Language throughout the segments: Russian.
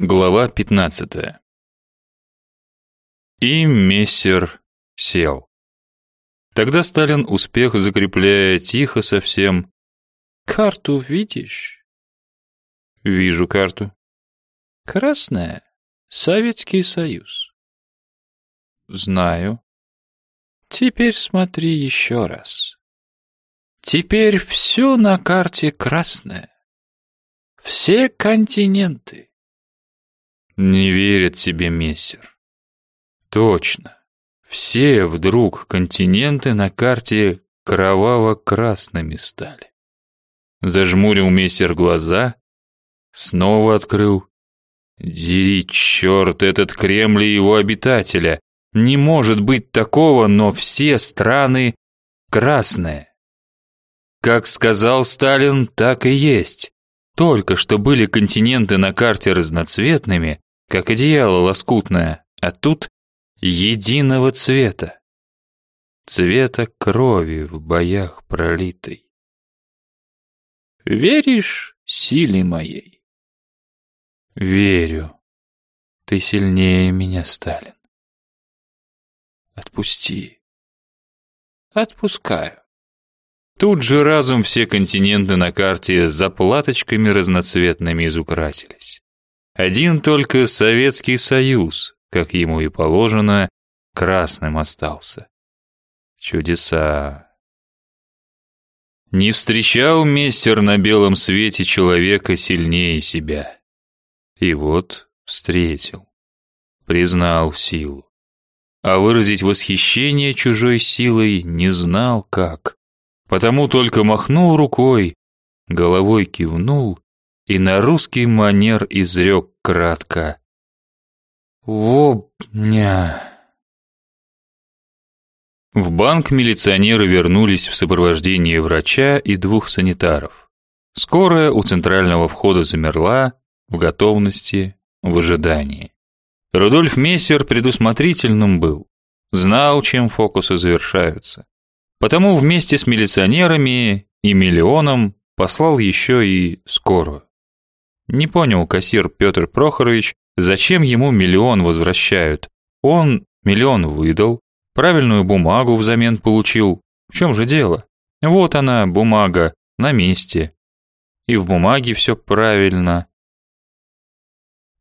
Глава 15. И мессер сел. Тогда Сталин, успех закрепляя тихо совсем, «Карту видишь?» «Вижу карту». «Красная. Советский Союз». «Знаю». «Теперь смотри еще раз. Теперь все на карте красное. Все континенты. Не верит себе мессер. Точно. Все вдруг континенты на карте кроваво-красными стали. Зажмурил мессер глаза, снова открыл. Дери черт этот Кремль и его обитателя. Не может быть такого, но все страны красные. Как сказал Сталин, так и есть. Только что были континенты на карте разноцветными, как одеяло лоскутное, а тут единого цвета. Цвета крови в боях пролитой. Веришь силе моей? Верю. Ты сильнее меня, Сталин. Отпусти. Отпускаю. Тут же разом все континенты на карте заплаточками разноцветными изукрасились. Один только Советский Союз, как ему и положено, красным остался. Чудеса. Не встречал мистер на белом свете человека сильнее себя. И вот встретил. Признал силу. А выразить восхищение чужой силой не знал как. Потому только махнул рукой, головой кивнул и на русский манер изрек кратко. «Вопня!» В банк милиционеры вернулись в сопровождении врача и двух санитаров. Скорая у центрального входа замерла, в готовности, в ожидании. Рудольф Мессер предусмотрительным был, знал, чем фокусы завершаются. Потому вместе с милиционерами и миллионом послал еще и скорую. Не понял кассир Петр Прохорович, зачем ему миллион возвращают. Он миллион выдал, правильную бумагу взамен получил. В чем же дело? Вот она, бумага, на месте. И в бумаге все правильно.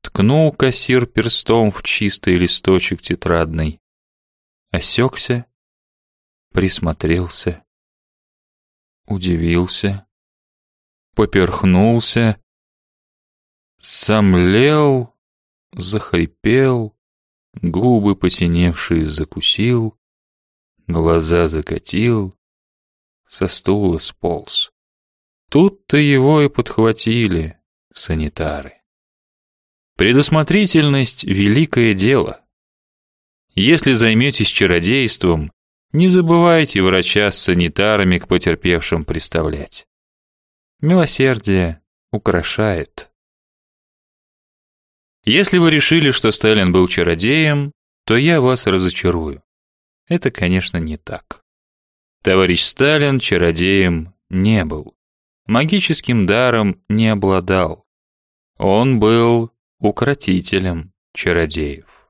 Ткнул кассир перстом в чистый листочек тетрадный. Осекся, присмотрелся, удивился, поперхнулся, Сомлел, захрипел, губы посиневшие закусил, глаза закатил, со стула сполз. Тут-то его и подхватили санитары. Предусмотрительность — великое дело. Если займетесь чародейством, не забывайте врача с санитарами к потерпевшим представлять. Милосердие украшает. Если вы решили, что Сталин был чародеем, то я вас разочарую. Это, конечно, не так. Товарищ Сталин чародеем не был. Магическим даром не обладал. Он был укротителем чародеев.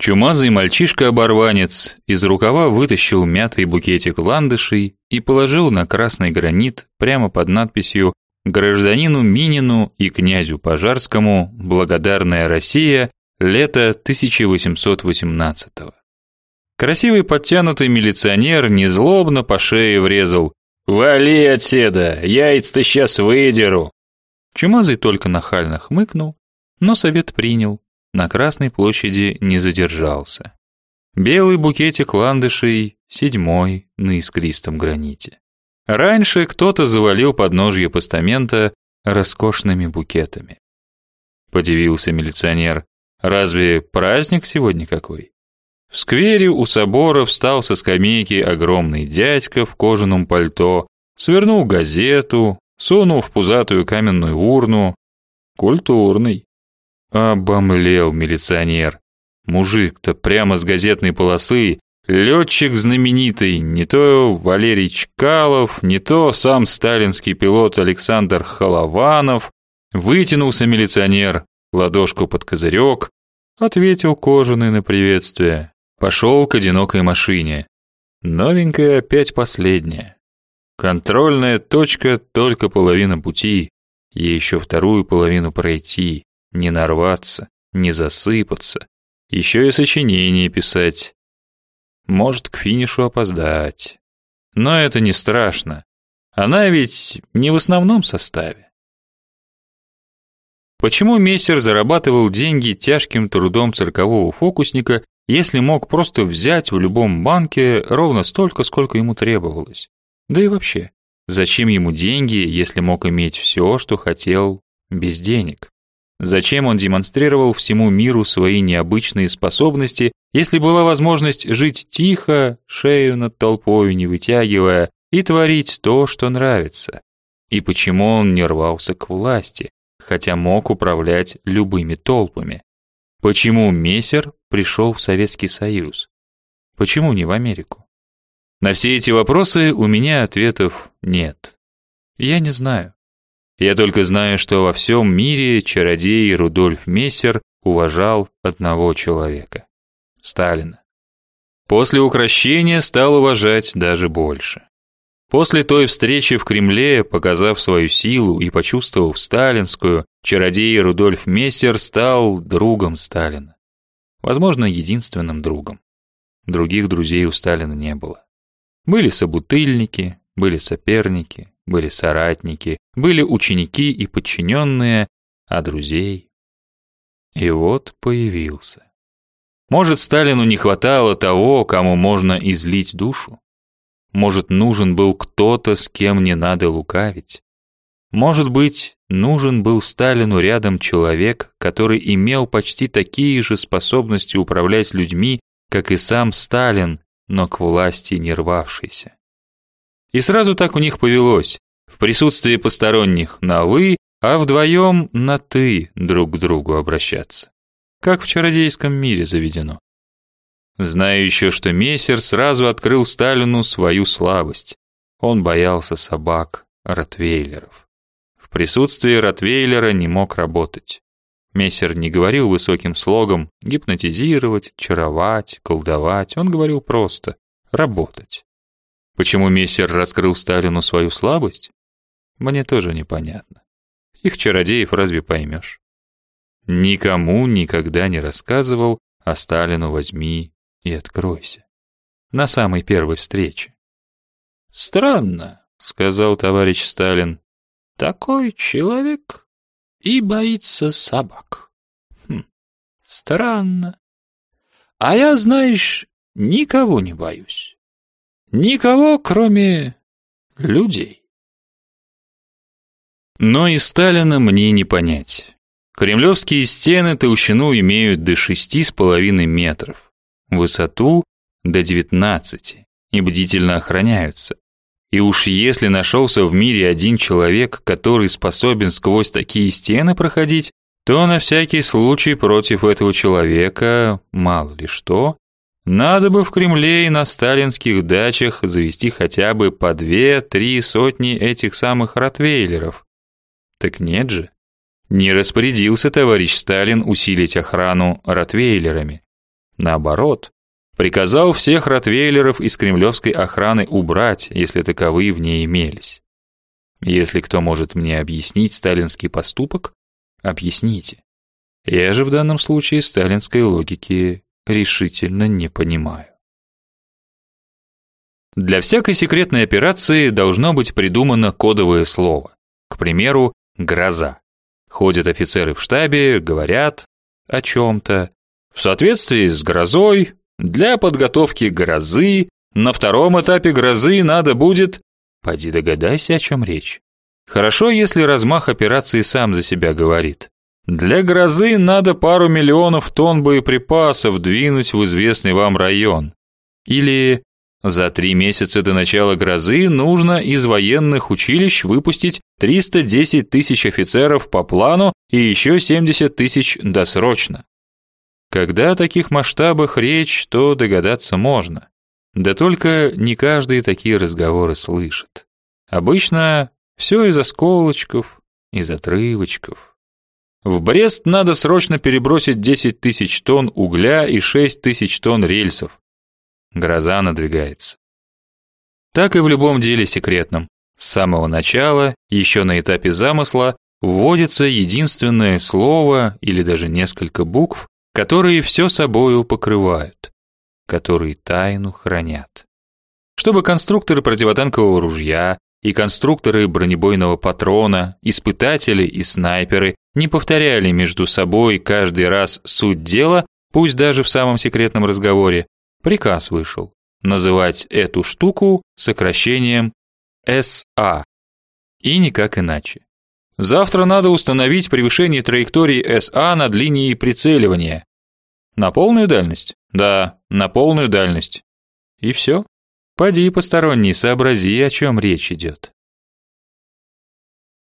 Чумазый мальчишка-оборванец из рукава вытащил мятый букетик ландышей и положил на красный гранит прямо под надписью Гражданину Минину и князю Пожарскому благодарная Россия, лето 1818 -го. Красивый подтянутый милиционер незлобно по шее врезал. «Вали отседа, яйц-то сейчас выдеру!» Чумазый только нахально хмыкнул, но совет принял, на Красной площади не задержался. Белый букетик ландышей, седьмой на искристом граните. Раньше кто-то завалил подножье постамента роскошными букетами. Подивился милиционер. Разве праздник сегодня какой? В сквере у собора встал со скамейки огромный дядька в кожаном пальто, свернул газету, сунул в пузатую каменную урну. Культурный. Обомлел милиционер. Мужик-то прямо с газетной полосы Летчик знаменитый, не то Валерий Чкалов, не то сам сталинский пилот Александр Холованов, Вытянулся милиционер, ладошку под козырек, ответил кожаный на приветствие, пошел к одинокой машине. Новенькая опять последняя. Контрольная точка только половина пути, ей еще вторую половину пройти, не нарваться, не засыпаться, еще и сочинение писать. Может, к финишу опоздать. Но это не страшно. Она ведь не в основном составе. Почему мессер зарабатывал деньги тяжким трудом циркового фокусника, если мог просто взять в любом банке ровно столько, сколько ему требовалось? Да и вообще, зачем ему деньги, если мог иметь все, что хотел, без денег? Зачем он демонстрировал всему миру свои необычные способности, если была возможность жить тихо, шею над толпой не вытягивая, и творить то, что нравится? И почему он не рвался к власти, хотя мог управлять любыми толпами? Почему Мессер пришел в Советский Союз? Почему не в Америку? На все эти вопросы у меня ответов нет. Я не знаю. Я только знаю, что во всем мире чародей Рудольф Мессер уважал одного человека — Сталина. После укрощения стал уважать даже больше. После той встречи в Кремле, показав свою силу и почувствовав сталинскую, чародей Рудольф Мессер стал другом Сталина. Возможно, единственным другом. Других друзей у Сталина не было. Были собутыльники, были соперники, были соратники, были ученики и подчиненные, а друзей... И вот появился. Может, Сталину не хватало того, кому можно излить душу? Может, нужен был кто-то, с кем не надо лукавить? Может быть, нужен был Сталину рядом человек, который имел почти такие же способности управлять людьми, как и сам Сталин, но к власти не рвавшийся. И сразу так у них повелось. В присутствии посторонних на «вы», а вдвоем на «ты» друг к другу обращаться. Как в чародейском мире заведено. Знаю еще, что Мессер сразу открыл Сталину свою слабость. Он боялся собак, ротвейлеров. В присутствии ротвейлера не мог работать. Мессер не говорил высоким слогом гипнотизировать, чаровать, колдовать. Он говорил просто работать. Почему Мессер раскрыл Сталину свою слабость? Мне тоже непонятно. Их чародеев разве поймешь? Никому никогда не рассказывал, а Сталину возьми и откройся. На самой первой встрече. «Странно», — сказал товарищ Сталин. «Такой человек и боится собак. Хм, странно. А я, знаешь, никого не боюсь. Никого, кроме людей. Но и Сталина мне не понять. Кремлевские стены толщину имеют до шести с половиной метров, высоту до девятнадцати и бдительно охраняются. И уж если нашелся в мире один человек, который способен сквозь такие стены проходить, то на всякий случай против этого человека, мало ли что, надо бы в Кремле и на сталинских дачах завести хотя бы по две-три сотни этих самых ротвейлеров. Так нет же. Не распорядился товарищ Сталин усилить охрану ротвейлерами. Наоборот, приказал всех ротвейлеров из кремлевской охраны убрать, если таковые в ней имелись. Если кто может мне объяснить сталинский поступок, объясните. Я же в данном случае сталинской логики решительно не понимаю. Для всякой секретной операции должно быть придумано кодовое слово. К примеру, гроза. Ходят офицеры в штабе, говорят о чем-то. В соответствии с грозой, для подготовки грозы, на втором этапе грозы надо будет... Пойди догадайся, о чем речь. Хорошо, если размах операции сам за себя говорит. Для грозы надо пару миллионов тонн боеприпасов двинуть в известный вам район. Или за три месяца до начала грозы нужно из военных училищ выпустить 310 тысяч офицеров по плану и еще 70 тысяч досрочно. Когда о таких масштабах речь, то догадаться можно. Да только не каждый такие разговоры слышит. Обычно все из осколочков, из отрывочков. В Брест надо срочно перебросить 10 тысяч тонн угля и 6 тысяч тонн рельсов. Гроза надвигается. Так и в любом деле секретном. С самого начала, еще на этапе замысла, вводится единственное слово или даже несколько букв, которые все собою покрывают, которые тайну хранят. Чтобы конструкторы противотанкового ружья и конструкторы бронебойного патрона, испытатели и снайперы не повторяли между собой каждый раз суть дела, пусть даже в самом секретном разговоре, приказ вышел называть эту штуку сокращением СА. И никак иначе. Завтра надо установить превышение траектории СА над линией прицеливания. На полную дальность? Да, на полную дальность. И все. Поди посторонний, сообрази, о чем речь идет.